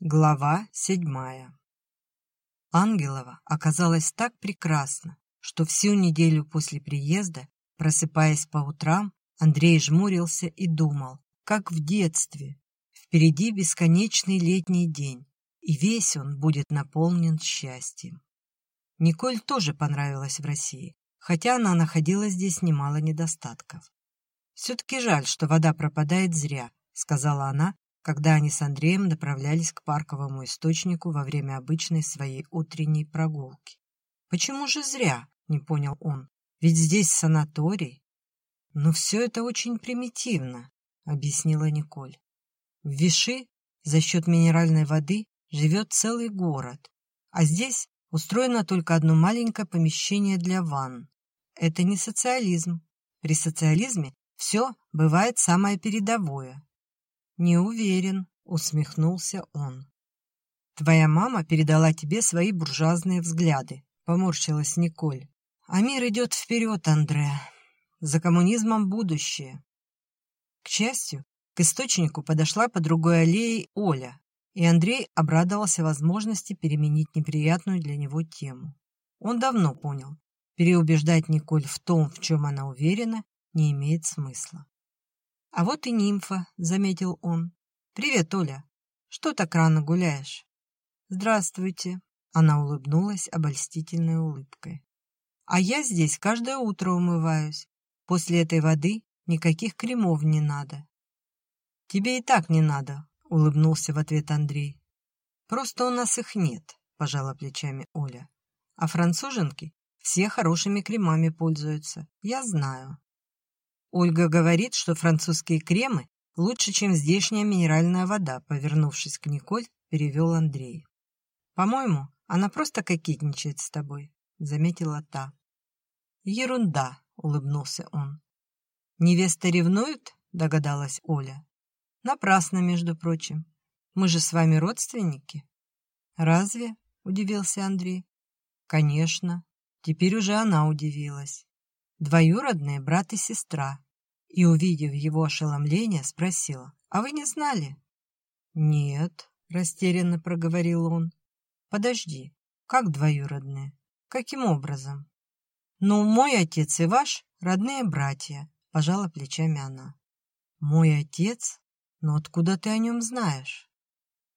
Глава седьмая Ангелова оказалась так прекрасна, что всю неделю после приезда, просыпаясь по утрам, Андрей жмурился и думал, как в детстве. Впереди бесконечный летний день, и весь он будет наполнен счастьем. Николь тоже понравилась в России, хотя она находила здесь немало недостатков. «Все-таки жаль, что вода пропадает зря», — сказала она, когда они с Андреем направлялись к парковому источнику во время обычной своей утренней прогулки. «Почему же зря?» — не понял он. «Ведь здесь санаторий». «Но все это очень примитивно», — объяснила Николь. «В Виши за счет минеральной воды живет целый город, а здесь устроено только одно маленькое помещение для ванн. Это не социализм. При социализме все бывает самое передовое, «Не уверен», — усмехнулся он. «Твоя мама передала тебе свои буржуазные взгляды», — поморщилась Николь. «А мир идет вперед, Андре. За коммунизмом будущее». К счастью, к источнику подошла по другой аллее Оля, и Андрей обрадовался возможности переменить неприятную для него тему. Он давно понял, переубеждать Николь в том, в чем она уверена, не имеет смысла. «А вот и нимфа», — заметил он. «Привет, Оля. Что так рано гуляешь?» «Здравствуйте», — она улыбнулась обольстительной улыбкой. «А я здесь каждое утро умываюсь. После этой воды никаких кремов не надо». «Тебе и так не надо», — улыбнулся в ответ Андрей. «Просто у нас их нет», — пожала плечами Оля. «А француженки все хорошими кремами пользуются, я знаю». Ольга говорит, что французские кремы лучше, чем здешняя минеральная вода, повернувшись к Николь, перевел Андрей. По-моему, она просто кокетничает с тобой, заметила та. Ерунда, улыбнулся он. Невеста ревнует? догадалась Оля. Напрасно, между прочим. Мы же с вами родственники. Разве? удивился Андрей. Конечно. Теперь уже она удивилась двоюродные брат и сестра, и, увидев его ошеломление, спросила, «А вы не знали?» «Нет», — растерянно проговорил он. «Подожди, как двоюродные? Каким образом?» «Ну, мой отец и ваш — родные братья», — пожала плечами она. «Мой отец? Но откуда ты о нем знаешь?»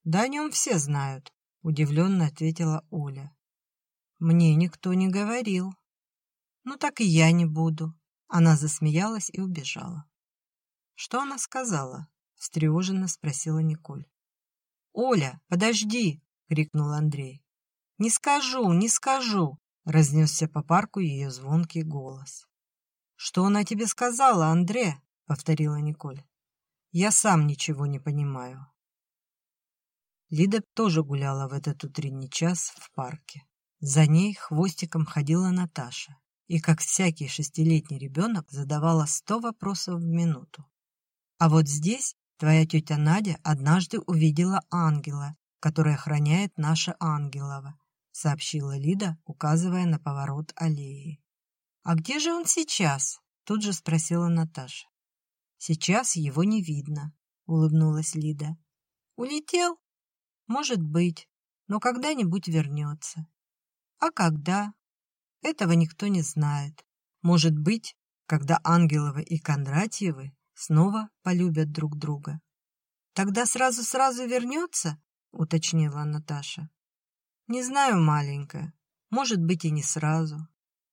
«Да о нем все знают», — удивленно ответила Оля. «Мне никто не говорил», «Ну так и я не буду». Она засмеялась и убежала. «Что она сказала?» — встревоженно спросила Николь. «Оля, подожди!» — крикнул Андрей. «Не скажу, не скажу!» — разнесся по парку ее звонкий голос. «Что она тебе сказала, Андре?» — повторила Николь. «Я сам ничего не понимаю». Лида тоже гуляла в этот утренний час в парке. За ней хвостиком ходила Наташа и, как всякий шестилетний ребенок, задавала сто вопросов в минуту. А вот здесь твоя тетя Надя однажды увидела ангела, который охраняет наше Ангелово, сообщила Лида, указывая на поворот аллеи. «А где же он сейчас?» — тут же спросила Наташа. «Сейчас его не видно», — улыбнулась Лида. «Улетел? Может быть, но когда-нибудь вернется». «А когда?» Этого никто не знает. Может быть, когда Ангеловы и Кондратьевы снова полюбят друг друга. «Тогда сразу-сразу вернется?» — уточнила Наташа. «Не знаю, маленькая. Может быть, и не сразу».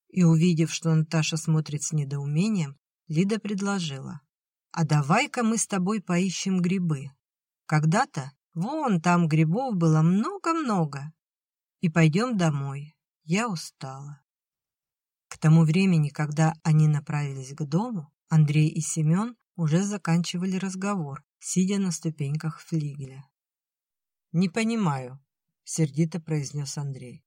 И, увидев, что Наташа смотрит с недоумением, Лида предложила. «А давай-ка мы с тобой поищем грибы. Когда-то вон там грибов было много-много. И пойдем домой. Я устала». Тому времени, когда они направились к дому, Андрей и Семен уже заканчивали разговор, сидя на ступеньках флигеля. «Не понимаю», — сердито произнес Андрей.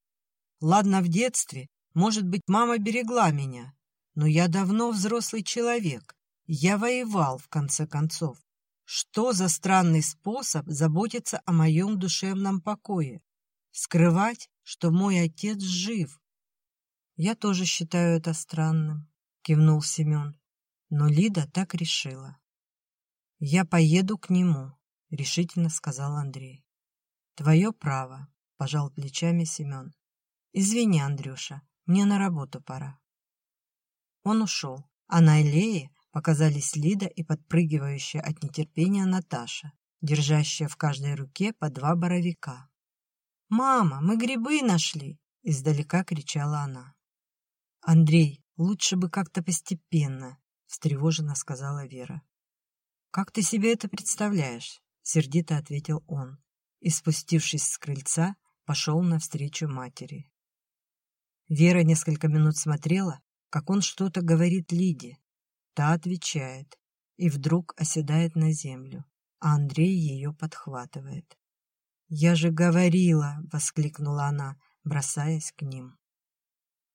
«Ладно, в детстве, может быть, мама берегла меня, но я давно взрослый человек. Я воевал, в конце концов. Что за странный способ заботиться о моем душевном покое? Скрывать, что мой отец жив, «Я тоже считаю это странным», — кивнул Семен. Но Лида так решила. «Я поеду к нему», — решительно сказал Андрей. Твое право, пожал плечами Семен. Извини, Андрюша, мне на работу пора. Он ушел, а на аллее показались Лида и подпрыгивающая от нетерпения Наташа, держащая в каждой руке по два боровика. «Мама, мы грибы нашли!» — издалека кричала она. «Андрей, лучше бы как-то постепенно», — встревоженно сказала Вера. «Как ты себе это представляешь?» — сердито ответил он и, спустившись с крыльца, пошел навстречу матери. Вера несколько минут смотрела, как он что-то говорит Лиде. Та отвечает и вдруг оседает на землю, а Андрей ее подхватывает. «Я же говорила!» — воскликнула она, бросаясь к ним.